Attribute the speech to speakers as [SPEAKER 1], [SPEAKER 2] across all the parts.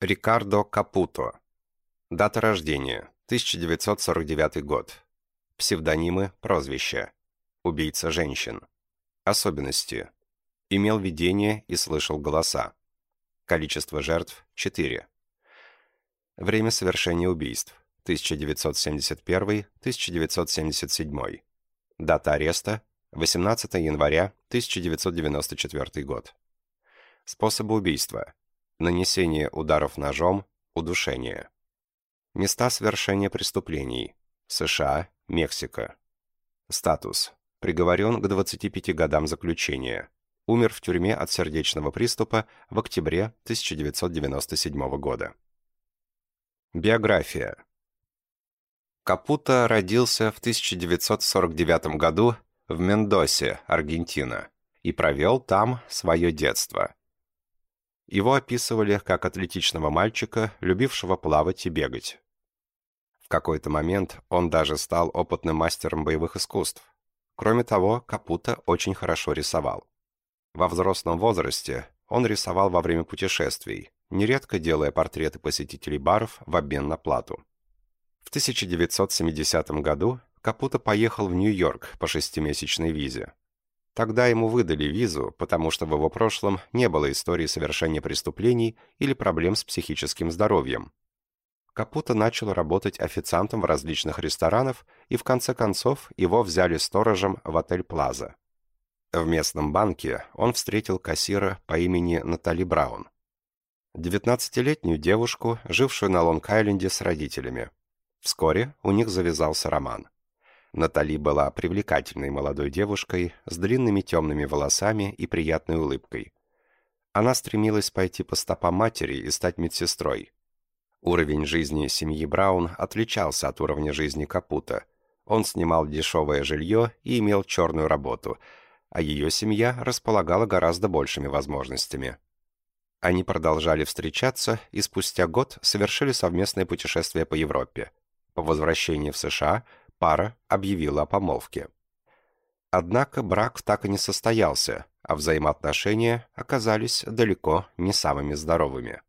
[SPEAKER 1] Рикардо Капуто. Дата рождения. 1949 год. Псевдонимы, прозвища. Убийца женщин. Особенности. Имел видение и слышал голоса. Количество жертв – 4. Время совершения убийств – 1971-1977. Дата ареста – 18 января 1994 год. Способы убийства. Нанесение ударов ножом, удушение. Места совершения преступлений. США, Мексика. Статус. Приговорен к 25 годам заключения. Умер в тюрьме от сердечного приступа в октябре 1997 года. Биография. Капуто родился в 1949 году в Мендосе, Аргентина, и провел там свое детство. Его описывали как атлетичного мальчика, любившего плавать и бегать. В какой-то момент он даже стал опытным мастером боевых искусств. Кроме того, Капуто очень хорошо рисовал. Во взрослом возрасте он рисовал во время путешествий, нередко делая портреты посетителей баров в обмен на плату. В 1970 году Капуто поехал в Нью-Йорк по шестимесячной визе. Тогда ему выдали визу, потому что в его прошлом не было истории совершения преступлений или проблем с психическим здоровьем. Капуто начал работать официантом в различных ресторанах, и в конце концов его взяли сторожем в отель «Плаза». В местном банке он встретил кассира по имени Натали Браун. 19-летнюю девушку, жившую на Лонг-Айленде с родителями. Вскоре у них завязался роман. Натали была привлекательной молодой девушкой с длинными темными волосами и приятной улыбкой. Она стремилась пойти по стопам матери и стать медсестрой. Уровень жизни семьи Браун отличался от уровня жизни Капута. Он снимал дешевое жилье и имел черную работу, а ее семья располагала гораздо большими возможностями. Они продолжали встречаться и спустя год совершили совместное путешествие по Европе. По возвращении в США – пара объявила о помолвке. Однако брак так и не состоялся, а взаимоотношения оказались далеко не самыми здоровыми.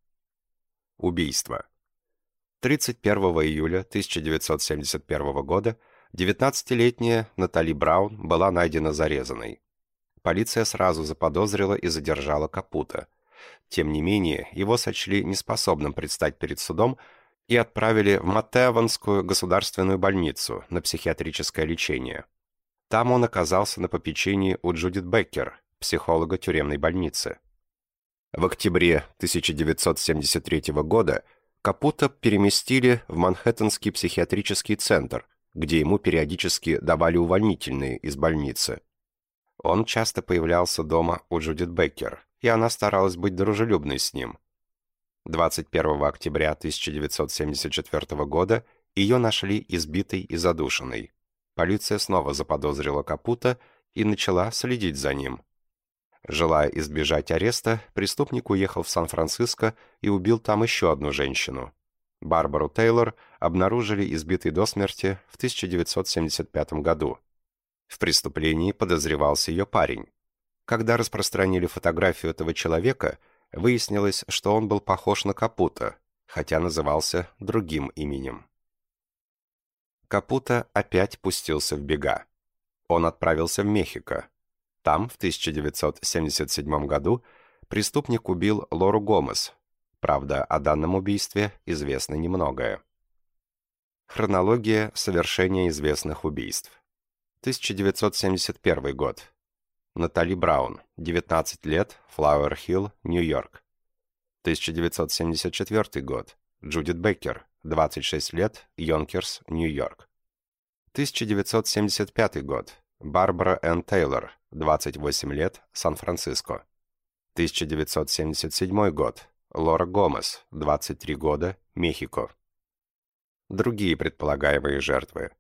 [SPEAKER 1] Убийство. 31 июля 1971 года 19-летняя Натали Браун была найдена зарезанной. Полиция сразу заподозрила и задержала Капута. Тем не менее, его сочли неспособным предстать перед судом и отправили в Маттеаванскую государственную больницу на психиатрическое лечение. Там он оказался на попечении у Джудит Беккер, психолога тюремной больницы. В октябре 1973 года Капута переместили в Манхэттенский психиатрический центр, где ему периодически давали увольнительные из больницы. Он часто появлялся дома у Джудит Беккер, и она старалась быть дружелюбной с ним – 21 октября 1974 года ее нашли избитой и задушенной. Полиция снова заподозрила Капута и начала следить за ним. Желая избежать ареста, преступник уехал в Сан-Франциско и убил там еще одну женщину. Барбару Тейлор обнаружили избитой до смерти в 1975 году. В преступлении подозревался ее парень. Когда распространили фотографию этого человека – Выяснилось, что он был похож на Капута, хотя назывался другим именем. Капута опять пустился в бега. Он отправился в Мехико. Там, в 1977 году, преступник убил Лору Гомес. Правда, о данном убийстве известно немногое. Хронология совершения известных убийств. 1971 год. Натали Браун, 19 лет, Флауэр-Хилл, Нью-Йорк. 1974 год. Джудит Беккер, 26 лет, Йонкерс, Нью-Йорк. 1975 год. Барбара Энн Тейлор, 28 лет, Сан-Франциско. 1977 год. Лора Гомес, 23 года, Мехико. Другие предполагаемые жертвы.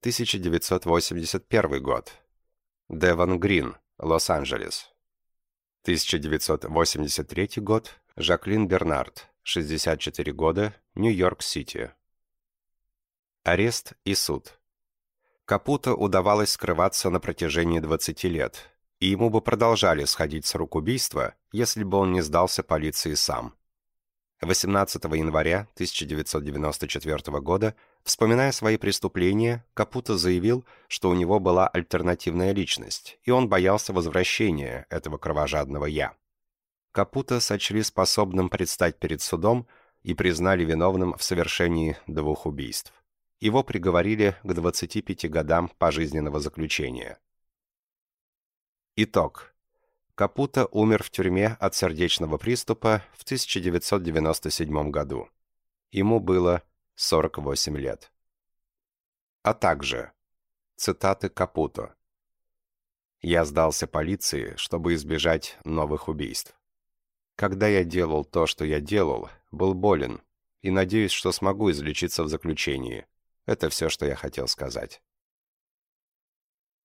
[SPEAKER 1] 1981 год. Деван Грин, Лос-Анджелес. 1983 год. Жаклин Бернард, 64 года, Нью-Йорк-Сити. Арест и суд. Капуто удавалось скрываться на протяжении 20 лет, и ему бы продолжали сходить с рук убийства, если бы он не сдался полиции сам. 18 января 1994 года, вспоминая свои преступления, Капуто заявил, что у него была альтернативная личность, и он боялся возвращения этого кровожадного «я». Капуто сочли способным предстать перед судом и признали виновным в совершении двух убийств. Его приговорили к 25 годам пожизненного заключения. Итог. Капуто умер в тюрьме от сердечного приступа в 1997 году. Ему было 48 лет. А также цитаты Капуто. «Я сдался полиции, чтобы избежать новых убийств. Когда я делал то, что я делал, был болен, и надеюсь, что смогу излечиться в заключении. Это все, что я хотел сказать».